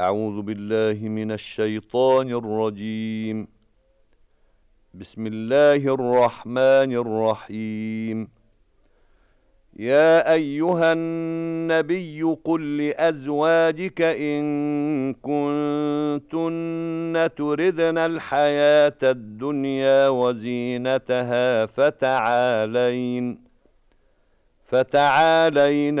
أعوذ بالله من الشيطان الرجيم. بسم الله الرحمن الرحيم. يا أيها النبي قل لأزواجك إن كنتن تردن الحياة الدنيا وزينتها فتعالين فتعالين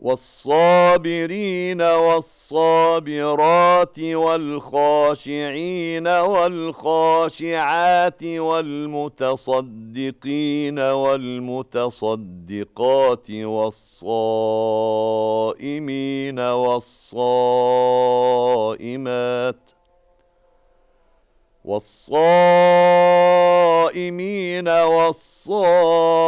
والصابرين والصابرات والخاشعين والخاشعات والمتصدقين والمتصدقات والصائمين والصائمات والصائمين والصائمات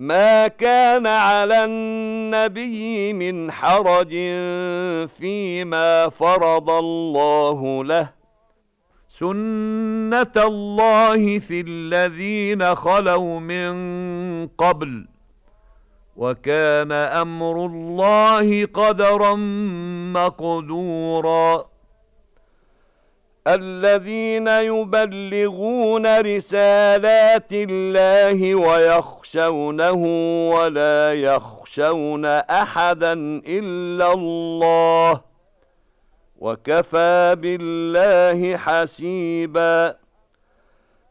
مَا كَانَ عَلَى النَّبِيِّ مِنْ حَرَجٍ فِيمَا فَرَضَ اللَّهُ لَهُ سُنَّةَ اللَّهِ فِي الَّذِينَ خَلَوْا مِنْ قَبْلُ وَكَانَ أَمْرُ اللَّهِ قَدَرًا مَقْدُورًا الذين يبلغون رسالات الله ويخشونه ولا يخشون أحدا إلا الله وكفى بالله حسيباً.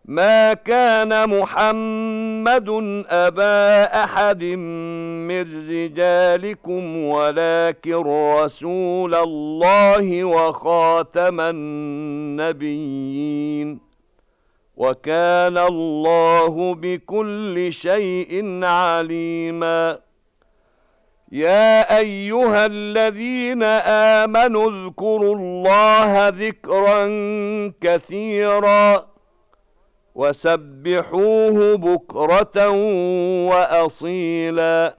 ما كان محمد أبا أحد من رجالكم ولكن رسول الله وخاتم النبيين. وكان الله بكل شيء عليما. يا أيها الذين آمنوا اذكروا الله ذكرا كثيرا وسبحوه بكرة وأصيلا.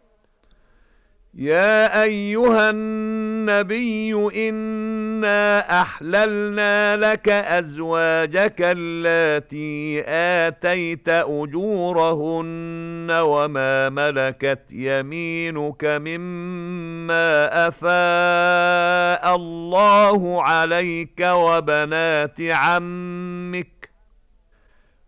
يا أيها النبي إنا أحللنا لك أزواجك التي آتيت أجورهن وما ملكت يمينك مما أفاء الله عليك وبنات عمك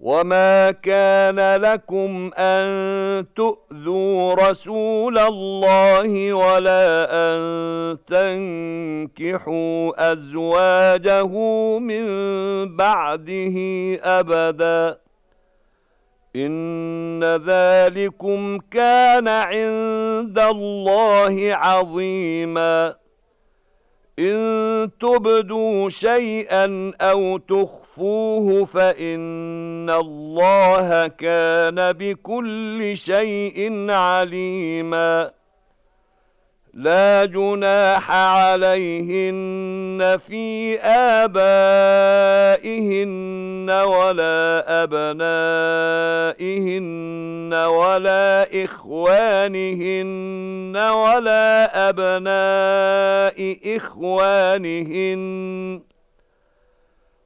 وَمَا كَانَ لَكُمْ أَن تُؤْذُوا رَسُولَ اللَّهِ وَلَا أَن تَنكِحُوا أَزْوَاجَهُ مِن بَعْدِهِ أَبَدًا إِنَّ ذَلِكُمْ كَانَ عِندَ اللَّهِ عَظِيمًا إِن تُبْدُوا شَيْئًا أَوْ تُخْفُوهُ فَإِنَّ اللَّهَ كَانَ بِكُلِّ شَيْءٍ عَلِيمًا. لا جناح عليهن في آبائهن ولا أبنائهن ولا إخوانهن ولا أبناء إخوانهن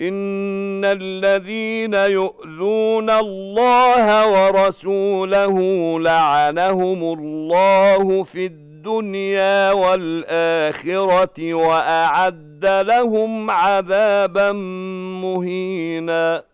إِنَّ الَّذِينَ يُؤْذُونَ اللَّهَ وَرَسُولَهُ لَعَنَهُمُ اللَّهُ فِي الدُّنْيَا وَالْآخِرَةِ وَأَعَدَّ لَهُمْ عَذَابًا مهينا.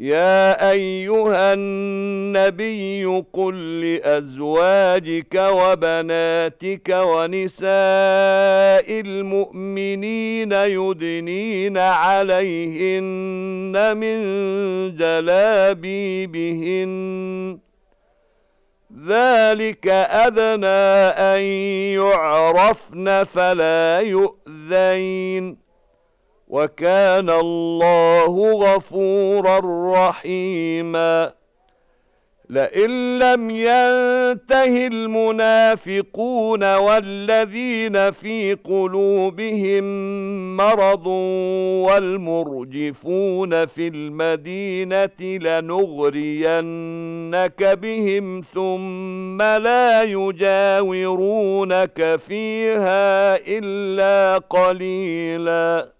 يا أيها النبي قل لأزواجك وبناتك ونساء المؤمنين يدنين عليهن من جلابيبهن. ذلك أدنى أن يعرفن فلا يؤذين. وَكَانَ اللَّهُ غَفُورًا رَّحِيمًا. لئن لم ينته المنافقون والذين في قلوبهم مرض والمرجفون في المدينة لنغرينك بهم ثم لا يجاورونك فيها إلا قليلاً.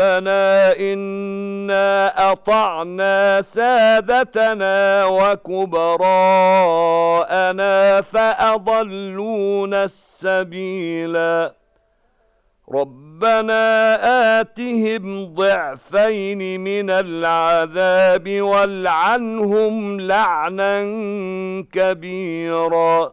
رَبَّنَا إِنَّا أَطَعْنَا سَادَتَنَا وَكُبَرَاءَنَا فَأَضَلُّونَا السَّبِيلَا. رَبَّنَا آتِهِمْ ضِعْفَيْنِ مِنَ الْعَذَابِ وَالْعَنْهُمْ لَعْنًا كَبِيرًا.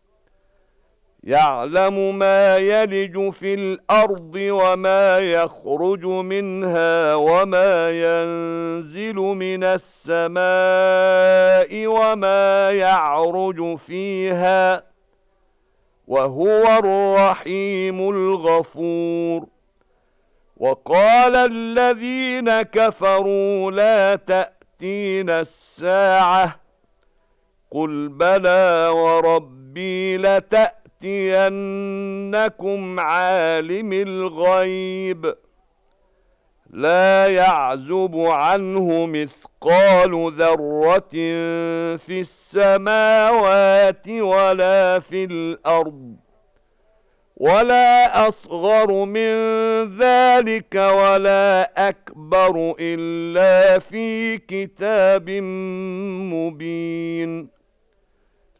يعلم ما يلج في الأرض وما يخرج منها وما ينزل من السماء وما يعرج فيها وهو الرحيم الغفور. وقال الذين كفروا لا تأتين الساعة قل بلى وربي لتأتين لَيَأْتِيَنَّكُمْ عَالِمِ الْغَيْبِ. لَا يَعْزُبُ عَنْهُ مِثْقَالُ ذَرَّةٍ فِي السَّمَاوَاتِ وَلَا فِي الْأَرْضِ ولا أصغر من ذلك ولا أكبر إلا في كتاب مبين.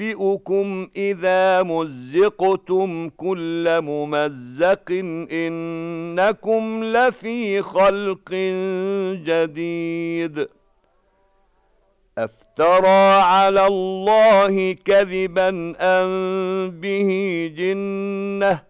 أُنَبِّئُكُمْ إِذَا مُزِّقْتُمْ كُلَّ مُمَزَّقٍ إِنَّكُمْ لَفِي خَلْقٍ جَدِيدٍ. أَفْتَرَى عَلَى اللَّهِ كَذِبًا أَمْ بِهِ جِنَّةٌ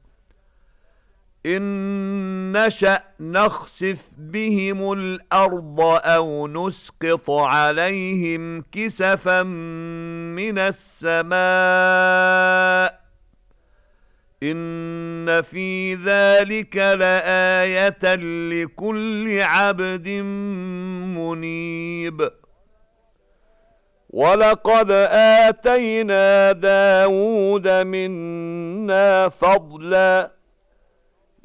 إِن نَّشَأْ نَخْسِفْ بِهِمُ الْأَرْضَ أَوْ نُسْقِطْ عَلَيْهِمْ كِسَفًا مِّنَ السَّمَاءِ إِنَّ فِي ذَلِكَ لَآيَةً لِكُلِّ عَبْدٍ مُنِيبٍ. وَلَقَدْ آتَيْنَا دَاوُودَ مِنَّا فَضْلًا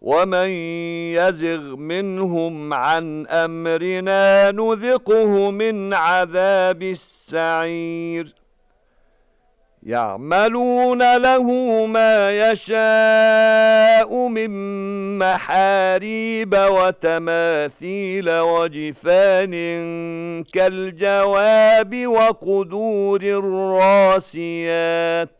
وَمَن يَزِغْ مِنْهُمْ عَنْ أَمْرِنَا نُذِقْهُ مِنْ عَذَابِ السَّعِيرِ يَعْمَلُونَ لَهُ مَا يَشَاءُ مِنْ مَحَارِيبَ وَتَمَاثِيلَ وَجِفَانٍ كَالْجَوَابِ وَقُدُورٍ رَاسِيَاتٍ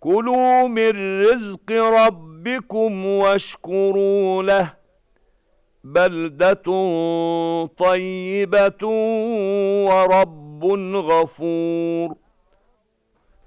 كُلُوا مِن رِّزْقِ رَبِّكُمْ وَاشْكُرُوا لَهُ. بَلْدَةٌ طَيِّبَةٌ وَرَبٌّ غَفُورٌ.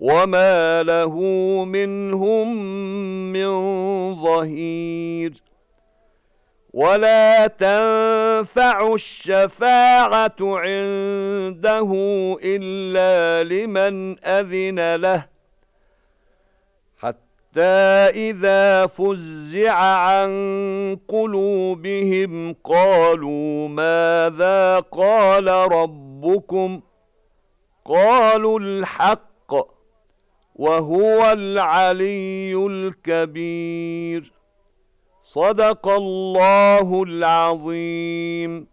وَمَا لَهُ مِنْهُمْ مِنْ ظَهِيرٍ وَلَا تَنفَعُ الشَّفَاعَةُ عِندَهُ إِلَّا لِمَنْ أَذِنَ لَهُ حَتَّى إِذَا فُزِّعَ عَن قُلُوبِهِمْ قَالُوا مَاذَا قَالَ رَبُّكُمْ قَالُوا الْحَقَّ وَهُوَ الْعَلِيُّ الْكَبِيرُ. صَدَقَ اللَّهُ الْعَظِيمُ.